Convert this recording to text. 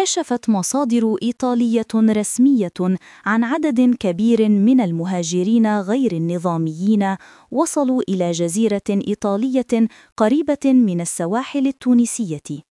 كشفت مصادر إيطالية رسمية عن عدد كبير من المهاجرين غير النظاميين وصلوا إلى جزيرة إيطالية قريبة من السواحل التونسية.